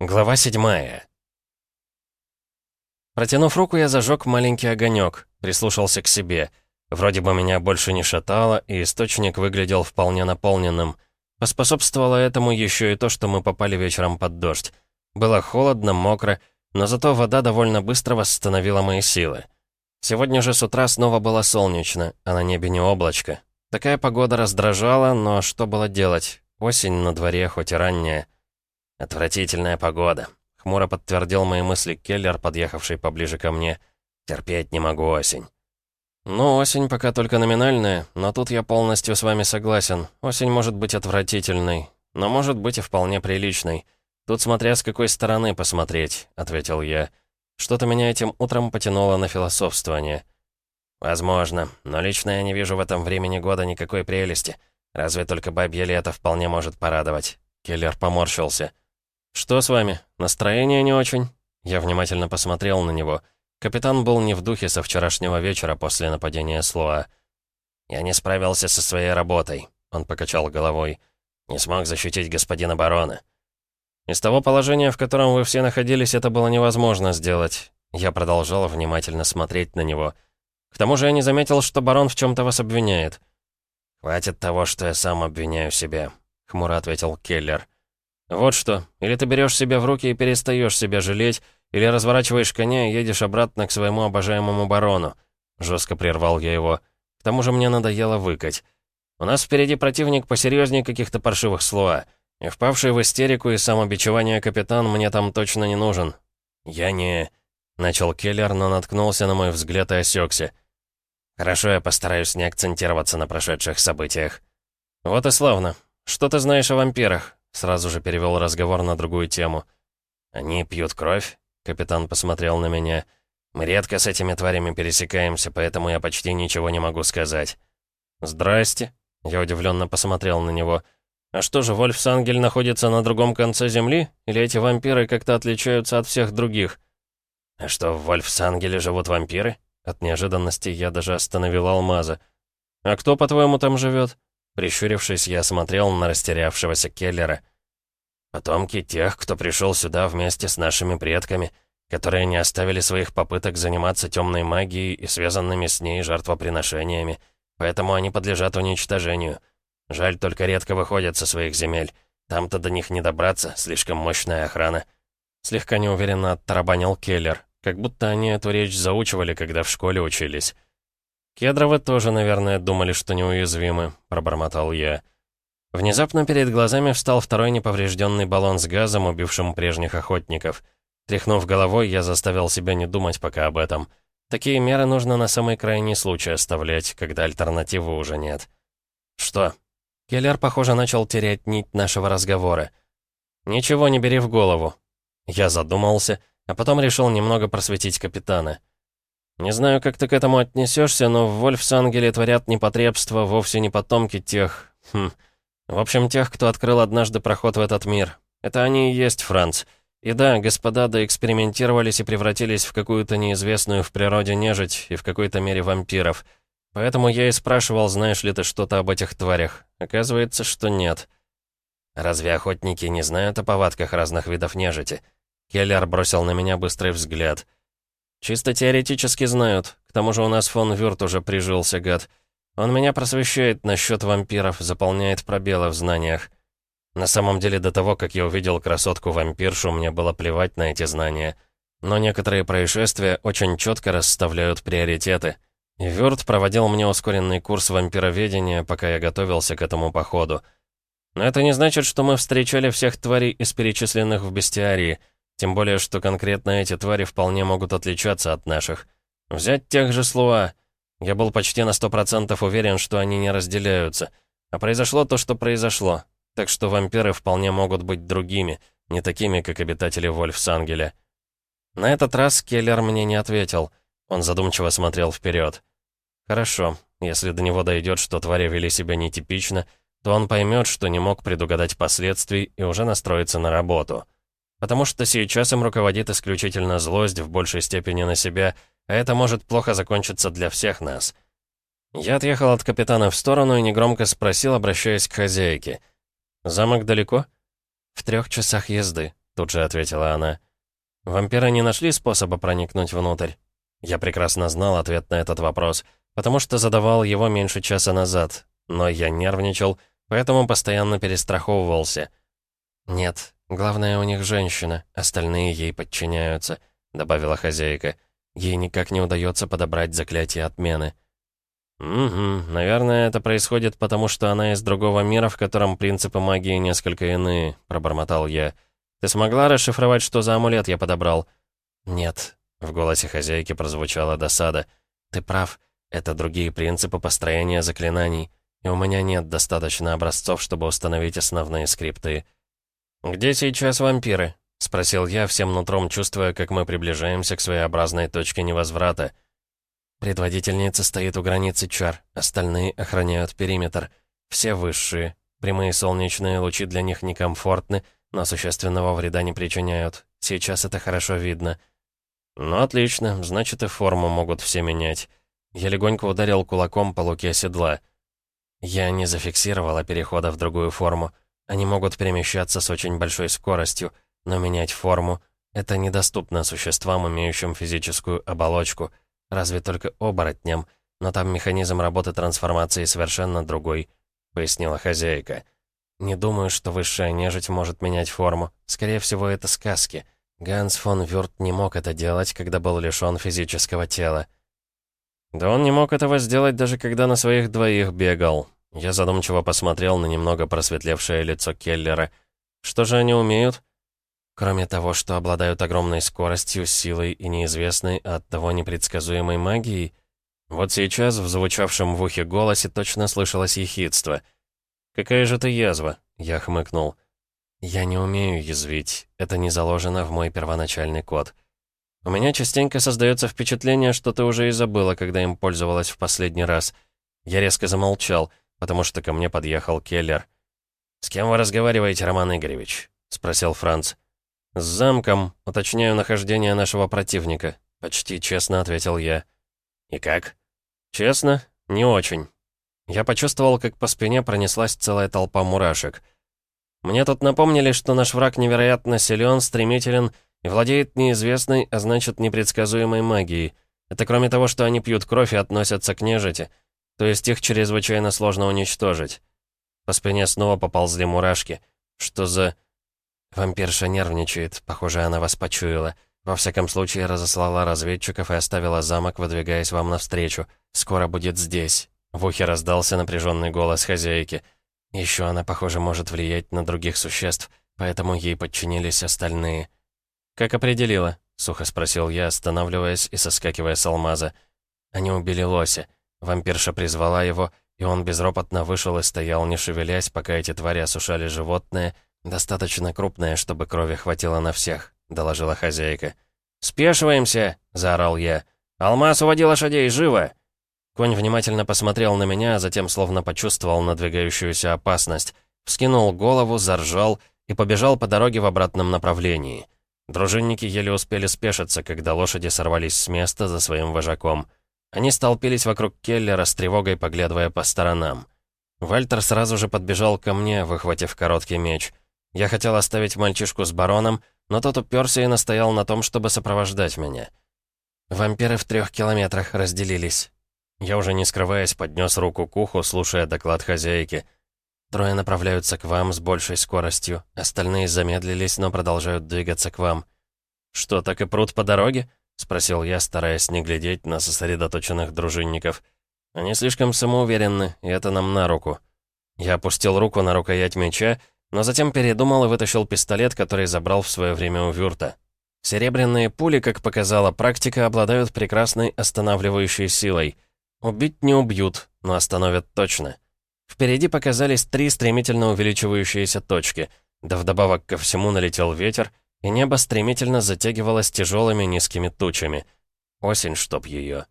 Глава седьмая. Протянув руку, я зажег маленький огонек, прислушался к себе. Вроде бы меня больше не шатало, и источник выглядел вполне наполненным. Поспособствовало этому еще и то, что мы попали вечером под дождь. Было холодно, мокро, но зато вода довольно быстро восстановила мои силы. Сегодня же с утра снова было солнечно, а на небе не облачко. Такая погода раздражала, но что было делать? Осень на дворе, хоть и ранняя. «Отвратительная погода», — хмуро подтвердил мои мысли Келлер, подъехавший поближе ко мне. «Терпеть не могу осень». «Ну, осень пока только номинальная, но тут я полностью с вами согласен. Осень может быть отвратительной, но может быть и вполне приличной. Тут смотря с какой стороны посмотреть», — ответил я. «Что-то меня этим утром потянуло на философствование». «Возможно, но лично я не вижу в этом времени года никакой прелести. Разве только бабье лето вполне может порадовать». Келлер поморщился. «Что с вами? Настроение не очень?» Я внимательно посмотрел на него. Капитан был не в духе со вчерашнего вечера после нападения Слоа. «Я не справился со своей работой», — он покачал головой. «Не смог защитить господина барона». «Из того положения, в котором вы все находились, это было невозможно сделать». Я продолжал внимательно смотреть на него. «К тому же я не заметил, что барон в чем то вас обвиняет». «Хватит того, что я сам обвиняю себя», — хмуро ответил Келлер. «Вот что, или ты берешь себя в руки и перестаешь себя жалеть, или разворачиваешь коня и едешь обратно к своему обожаемому барону». Жестко прервал я его. «К тому же мне надоело выкать. У нас впереди противник посерьезнее каких-то паршивых слоа. И впавший в истерику и самобичевание капитан мне там точно не нужен. Я не...» Начал Келлер, но наткнулся на мой взгляд и осекся. «Хорошо, я постараюсь не акцентироваться на прошедших событиях». «Вот и славно. Что ты знаешь о вампирах? Сразу же перевел разговор на другую тему. «Они пьют кровь?» Капитан посмотрел на меня. «Мы редко с этими тварями пересекаемся, поэтому я почти ничего не могу сказать». «Здрасте». Я удивленно посмотрел на него. «А что же, Вольфсангель находится на другом конце Земли? Или эти вампиры как-то отличаются от всех других?» «А что, в Вольфсангеле живут вампиры?» От неожиданности я даже остановил алмаза. «А кто, по-твоему, там живет? Прищурившись, я смотрел на растерявшегося Келлера. «Потомки тех, кто пришел сюда вместе с нашими предками, которые не оставили своих попыток заниматься темной магией и связанными с ней жертвоприношениями, поэтому они подлежат уничтожению. Жаль, только редко выходят со своих земель. Там-то до них не добраться, слишком мощная охрана». Слегка неуверенно оттарабанил Келлер, как будто они эту речь заучивали, когда в школе учились. «Кедровы тоже, наверное, думали, что неуязвимы», — пробормотал я. Внезапно перед глазами встал второй неповрежденный баллон с газом, убившим прежних охотников. Тряхнув головой, я заставил себя не думать пока об этом. Такие меры нужно на самый крайний случай оставлять, когда альтернативы уже нет. «Что?» Келлер, похоже, начал терять нить нашего разговора. «Ничего не бери в голову». Я задумался, а потом решил немного просветить капитана. Не знаю, как ты к этому отнесешься, но в Вольфсангеле творят непотребства вовсе не потомки тех... Хм... В общем, тех, кто открыл однажды проход в этот мир. Это они и есть Франц. И да, господа доэкспериментировались и превратились в какую-то неизвестную в природе нежить и в какой-то мере вампиров. Поэтому я и спрашивал, знаешь ли ты что-то об этих тварях. Оказывается, что нет. Разве охотники не знают о повадках разных видов нежити? Келлер бросил на меня быстрый взгляд. «Чисто теоретически знают. К тому же у нас фон Вюрт уже прижился, гад. Он меня просвещает насчет вампиров, заполняет пробелы в знаниях. На самом деле, до того, как я увидел красотку-вампиршу, мне было плевать на эти знания. Но некоторые происшествия очень четко расставляют приоритеты. И Вюрт проводил мне ускоренный курс вампироведения, пока я готовился к этому походу. Но это не значит, что мы встречали всех тварей из перечисленных в бестиарии — тем более, что конкретно эти твари вполне могут отличаться от наших. Взять тех же Слуа. Я был почти на сто процентов уверен, что они не разделяются. А произошло то, что произошло. Так что вампиры вполне могут быть другими, не такими, как обитатели Вольфсангеля. На этот раз Келлер мне не ответил. Он задумчиво смотрел вперед. Хорошо, если до него дойдет, что твари вели себя нетипично, то он поймет, что не мог предугадать последствий и уже настроится на работу. Потому что сейчас им руководит исключительно злость в большей степени на себя, а это может плохо закончиться для всех нас. Я отъехал от капитана в сторону и негромко спросил, обращаясь к хозяйке. «Замок далеко?» «В трех часах езды». — тут же ответила она. «Вампиры не нашли способа проникнуть внутрь?» Я прекрасно знал ответ на этот вопрос, потому что задавал его меньше часа назад, но я нервничал, поэтому постоянно перестраховывался. «Нет, главное, у них женщина, остальные ей подчиняются», — добавила хозяйка. «Ей никак не удается подобрать заклятие отмены». «Угу, наверное, это происходит потому, что она из другого мира, в котором принципы магии несколько иные», — пробормотал я. «Ты смогла расшифровать, что за амулет я подобрал?» «Нет», — в голосе хозяйки прозвучала досада. «Ты прав, это другие принципы построения заклинаний, и у меня нет достаточно образцов, чтобы установить основные скрипты». «Где сейчас вампиры?» — спросил я, всем нутром чувствуя, как мы приближаемся к своеобразной точке невозврата. Предводительница стоит у границы чар, остальные охраняют периметр. Все высшие. Прямые солнечные лучи для них некомфортны, но существенного вреда не причиняют. Сейчас это хорошо видно. Ну, отлично, значит и форму могут все менять. Я легонько ударил кулаком по луке седла. Я не зафиксировала перехода в другую форму. Они могут перемещаться с очень большой скоростью, но менять форму — это недоступно существам, имеющим физическую оболочку — Разве только оборотням, но там механизм работы трансформации совершенно другой», — пояснила хозяйка. «Не думаю, что высшая нежить может менять форму. Скорее всего, это сказки. Ганс фон Вюрт не мог это делать, когда был лишён физического тела». «Да он не мог этого сделать, даже когда на своих двоих бегал». Я задумчиво посмотрел на немного просветлевшее лицо Келлера. «Что же они умеют?» Кроме того, что обладают огромной скоростью, силой и неизвестной, а оттого непредсказуемой магией, вот сейчас в звучавшем в ухе голосе точно слышалось ехидство. «Какая же ты язва?» — я хмыкнул. «Я не умею язвить. Это не заложено в мой первоначальный код. У меня частенько создается впечатление, что ты уже и забыла, когда им пользовалась в последний раз. Я резко замолчал, потому что ко мне подъехал Келлер. «С кем вы разговариваете, Роман Игоревич?» — спросил Франц. «С замком. Уточняю нахождение нашего противника», — почти честно ответил я. «И как?» «Честно? Не очень». Я почувствовал, как по спине пронеслась целая толпа мурашек. Мне тут напомнили, что наш враг невероятно силен, стремителен и владеет неизвестной, а значит, непредсказуемой магией. Это кроме того, что они пьют кровь и относятся к нежити. То есть их чрезвычайно сложно уничтожить. По спине снова поползли мурашки. Что за... Вампирша нервничает, похоже, она вас почуяла. Во всяком случае, разослала разведчиков и оставила замок, выдвигаясь вам навстречу. Скоро будет здесь. В ухе раздался напряженный голос хозяйки. Еще она, похоже, может влиять на других существ, поэтому ей подчинились остальные. «Как определила?» — сухо спросил я, останавливаясь и соскакивая с алмаза. Они убили лося. Вампирша призвала его, и он безропотно вышел и стоял, не шевелясь, пока эти твари осушали животное, «Достаточно крупная, чтобы крови хватило на всех», — доложила хозяйка. «Спешиваемся!» — заорал я. «Алмаз, уводи лошадей, живо!» Конь внимательно посмотрел на меня, а затем словно почувствовал надвигающуюся опасность. Вскинул голову, заржал и побежал по дороге в обратном направлении. Дружинники еле успели спешиться, когда лошади сорвались с места за своим вожаком. Они столпились вокруг Келлера с тревогой, поглядывая по сторонам. Вальтер сразу же подбежал ко мне, выхватив короткий меч — я хотел оставить мальчишку с бароном, но тот уперся и настоял на том, чтобы сопровождать меня. Вампиры в трех километрах разделились. Я уже не скрываясь поднес руку к уху, слушая доклад хозяйки. Трое направляются к вам с большей скоростью, остальные замедлились, но продолжают двигаться к вам. «Что, так и прут по дороге?» — спросил я, стараясь не глядеть на сосредоточенных дружинников. «Они слишком самоуверенны, и это нам на руку». Я опустил руку на рукоять меча, но затем передумал и вытащил пистолет, который забрал в свое время у Вюрта. Серебряные пули, как показала практика, обладают прекрасной останавливающей силой. Убить не убьют, но остановят точно. Впереди показались три стремительно увеличивающиеся точки, да вдобавок ко всему налетел ветер, и небо стремительно затягивалось тяжелыми низкими тучами. Осень, чтоб ее.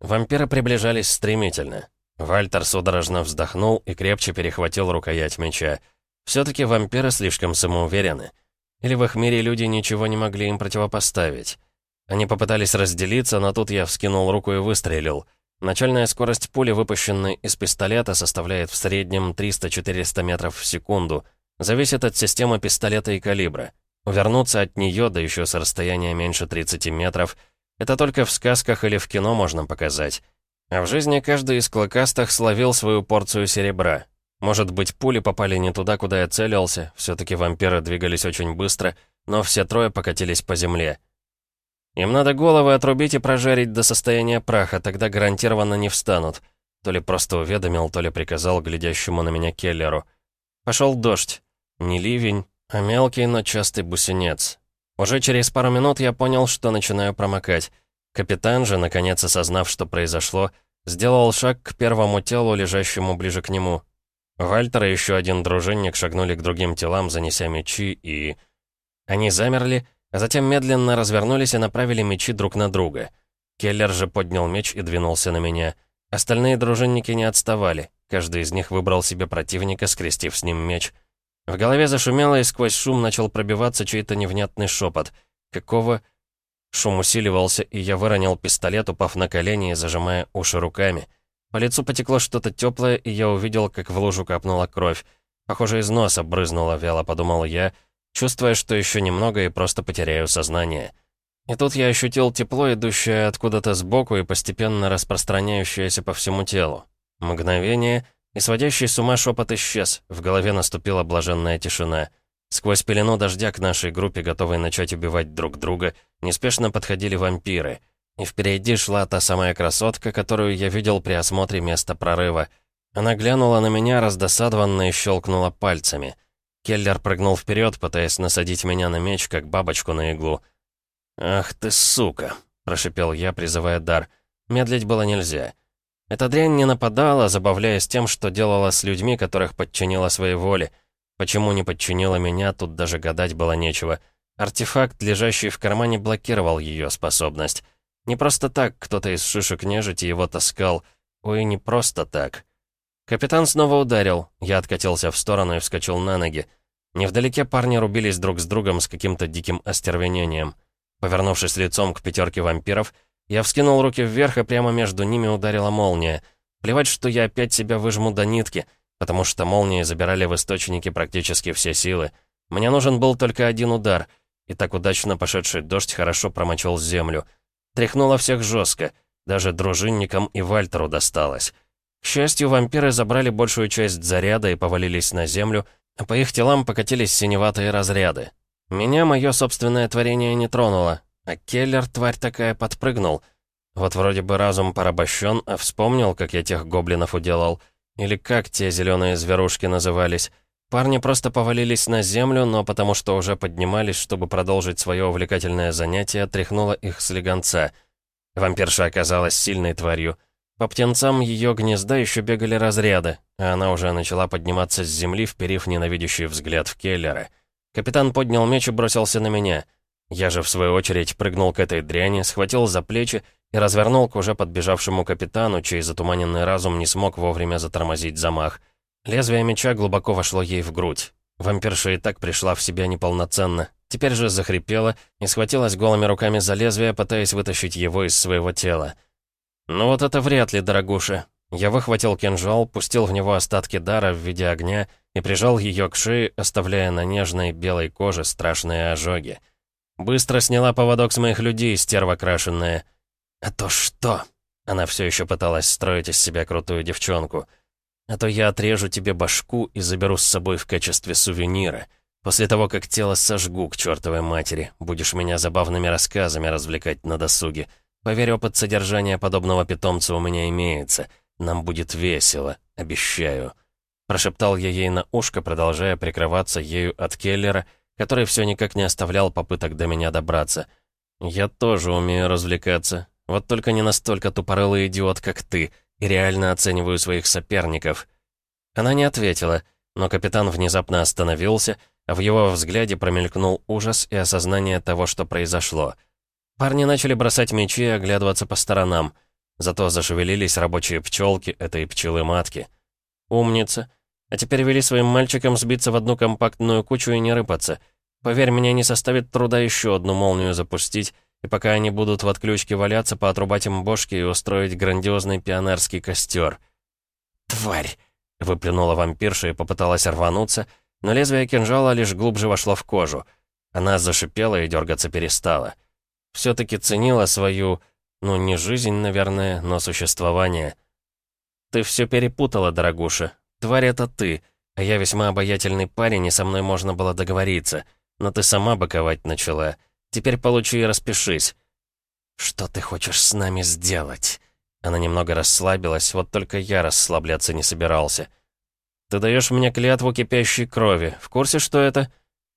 Вампиры приближались стремительно. Вальтер судорожно вздохнул и крепче перехватил рукоять меча. Все-таки вампиры слишком самоуверены. Или в их мире люди ничего не могли им противопоставить. Они попытались разделиться, но тут я вскинул руку и выстрелил. Начальная скорость пули, выпущенной из пистолета, составляет в среднем 300-400 метров в секунду. Зависит от системы пистолета и калибра. Увернуться от нее, да еще с расстояния меньше 30 метров, это только в сказках или в кино можно показать. А в жизни каждый из клыкастых словил свою порцию серебра. Может быть, пули попали не туда, куда я целился, все таки вампиры двигались очень быстро, но все трое покатились по земле. Им надо головы отрубить и прожарить до состояния праха, тогда гарантированно не встанут. То ли просто уведомил, то ли приказал глядящему на меня Келлеру. Пошел дождь. Не ливень, а мелкий, но частый бусинец. Уже через пару минут я понял, что начинаю промокать. Капитан же, наконец осознав, что произошло, сделал шаг к первому телу, лежащему ближе к нему. Вальтер и еще один дружинник шагнули к другим телам, занеся мечи, и... Они замерли, а затем медленно развернулись и направили мечи друг на друга. Келлер же поднял меч и двинулся на меня. Остальные дружинники не отставали. Каждый из них выбрал себе противника, скрестив с ним меч. В голове зашумело, и сквозь шум начал пробиваться чей-то невнятный шепот. Какого... Шум усиливался, и я выронил пистолет, упав на колени и зажимая уши руками. По лицу потекло что-то теплое, и я увидел, как в лужу капнула кровь. Похоже, из носа брызнула, вяло подумал я, чувствуя, что еще немного и просто потеряю сознание. И тут я ощутил тепло, идущее откуда-то сбоку и постепенно распространяющееся по всему телу. Мгновение, и сводящий с ума шепот исчез, в голове наступила блаженная тишина. Сквозь пелену дождя к нашей группе, готовой начать убивать друг друга, неспешно подходили вампиры. И впереди шла та самая красотка, которую я видел при осмотре места прорыва. Она глянула на меня раздосадованно и щелкнула пальцами — Келлер прыгнул вперед, пытаясь насадить меня на меч, как бабочку на иглу. «Ах ты сука!» — прошипел я, призывая дар. Медлить было нельзя. Эта дрянь не нападала, забавляясь тем, что делала с людьми, которых подчинила своей воле. Почему не подчинила меня, тут даже гадать было нечего. Артефакт, лежащий в кармане, блокировал ее способность. Не просто так кто-то из шишек нежити его таскал. Ой, не просто так. Капитан снова ударил. Я откатился в сторону и вскочил на ноги. Невдалеке парни рубились друг с другом с каким-то диким остервенением. Повернувшись лицом к пятерке вампиров, я вскинул руки вверх, и прямо между ними ударила молния. Плевать, что я опять себя выжму до нитки, потому что молнии забирали в источнике практически все силы. Мне нужен был только один удар, и так удачно пошедший дождь хорошо промочил землю. Тряхнуло всех жестко, даже дружинникам и Вальтеру досталось. К счастью, вампиры забрали большую часть заряда и повалились на землю, а по их телам покатились синеватые разряды. Меня мое собственное творение не тронуло, а Келлер, тварь такая, подпрыгнул. Вот вроде бы разум порабощен, а вспомнил, как я тех гоблинов уделал. Или как те зеленые зверушки назывались. Парни просто повалились на землю, но потому что уже поднимались, чтобы продолжить свое увлекательное занятие, тряхнуло их с легонца. Вампирша оказалась сильной тварью — по птенцам ее гнезда еще бегали разряды, а она уже начала подниматься с земли, вперив ненавидящий взгляд в Келлера. Капитан поднял меч и бросился на меня. Я же, в свою очередь, прыгнул к этой дряни, схватил за плечи и развернул к уже подбежавшему капитану, чей затуманенный разум не смог вовремя затормозить замах. Лезвие меча глубоко вошло ей в грудь. Вампирша и так пришла в себя неполноценно. Теперь же захрипела и схватилась голыми руками за лезвие, пытаясь вытащить его из своего тела. «Ну вот это вряд ли, дорогуша». Я выхватил кинжал, пустил в него остатки дара в виде огня и прижал ее к шее, оставляя на нежной белой коже страшные ожоги. Быстро сняла поводок с моих людей, стерва крашенная. «А то что?» Она все еще пыталась строить из себя крутую девчонку. «А то я отрежу тебе башку и заберу с собой в качестве сувенира. После того, как тело сожгу к чертовой матери, будешь меня забавными рассказами развлекать на досуге. Поверь, опыт содержания подобного питомца у меня имеется. Нам будет весело, обещаю». Прошептал я ей на ушко, продолжая прикрываться ею от Келлера, который все никак не оставлял попыток до меня добраться. «Я тоже умею развлекаться. Вот только не настолько тупорылый идиот, как ты, и реально оцениваю своих соперников». Она не ответила, но капитан внезапно остановился, а в его взгляде промелькнул ужас и осознание того, что произошло — Парни начали бросать мечи и оглядываться по сторонам. Зато зашевелились рабочие пчелки этой пчелы-матки. Умница. А теперь вели своим мальчикам сбиться в одну компактную кучу и не рыпаться. Поверь, мне не составит труда еще одну молнию запустить, и пока они будут в отключке валяться, поотрубать им бошки и устроить грандиозный пионерский костер. «Тварь!» — выплюнула вампирша и попыталась рвануться, но лезвие кинжала лишь глубже вошло в кожу — Она зашипела и дергаться перестала. Все-таки ценила свою, ну, не жизнь, наверное, но существование. «Ты все перепутала, дорогуша. Тварь это ты, а я весьма обаятельный парень, и со мной можно было договориться. Но ты сама боковать начала. Теперь получи и распишись». «Что ты хочешь с нами сделать?» Она немного расслабилась, вот только я расслабляться не собирался. «Ты даешь мне клятву кипящей крови. В курсе, что это?»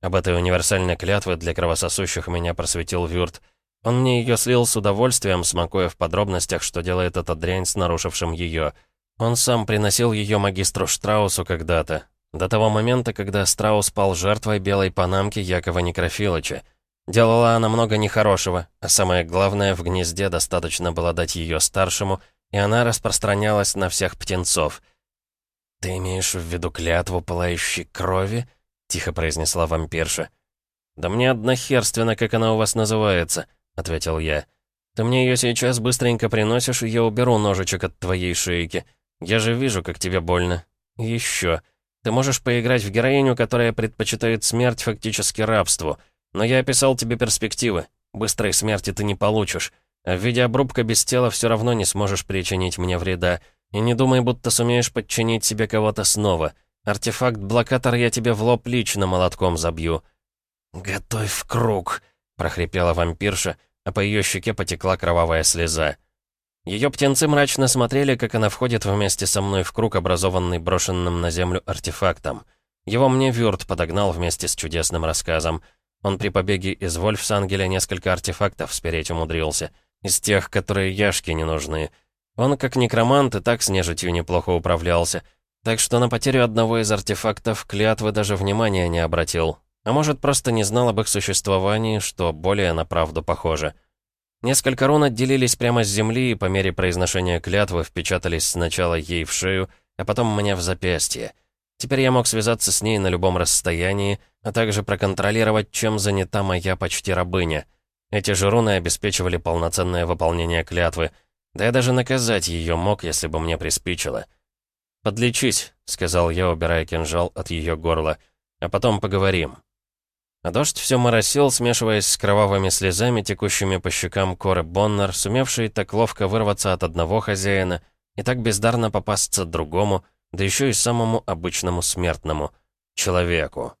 Об этой универсальной клятве для кровососущих меня просветил Вюрт. Он мне ее слил с удовольствием, смакуя в подробностях, что делает эта дрянь с нарушившим ее. Он сам приносил ее магистру Штраусу когда-то. До того момента, когда Страус пал жертвой белой панамки Якова Некрофилыча. Делала она много нехорошего, а самое главное, в гнезде достаточно было дать ее старшему, и она распространялась на всех птенцов. «Ты имеешь в виду клятву пылающей крови?» — тихо произнесла вампирша. «Да мне однохерственно, как она у вас называется», — ответил я. «Ты мне ее сейчас быстренько приносишь, и я уберу ножичек от твоей шейки. Я же вижу, как тебе больно. еще. Ты можешь поиграть в героиню, которая предпочитает смерть фактически рабству». Но я описал тебе перспективы. Быстрой смерти ты не получишь. А в виде обрубка без тела все равно не сможешь причинить мне вреда. И не думай, будто сумеешь подчинить себе кого-то снова. Артефакт-блокатор я тебе в лоб лично молотком забью». «Готовь в круг», — прохрипела вампирша, а по ее щеке потекла кровавая слеза. Ее птенцы мрачно смотрели, как она входит вместе со мной в круг, образованный брошенным на землю артефактом. Его мне Вюрт подогнал вместе с чудесным рассказом — он при побеге из Вольфсангеля несколько артефактов спереть умудрился. Из тех, которые яшки не нужны. Он, как некромант, и так с нежитью неплохо управлялся. Так что на потерю одного из артефактов клятвы даже внимания не обратил. А может, просто не знал об их существовании, что более на правду похоже. Несколько рун отделились прямо с земли и по мере произношения клятвы впечатались сначала ей в шею, а потом мне в запястье. Теперь я мог связаться с ней на любом расстоянии, а также проконтролировать, чем занята моя почти рабыня. Эти же руны обеспечивали полноценное выполнение клятвы. Да я даже наказать ее мог, если бы мне приспичило. «Подлечись», — сказал я, убирая кинжал от ее горла, — «а потом поговорим». А дождь все моросил, смешиваясь с кровавыми слезами, текущими по щекам Коры Боннер, сумевшей так ловко вырваться от одного хозяина и так бездарно попасться другому — да еще и самому обычному смертному — человеку.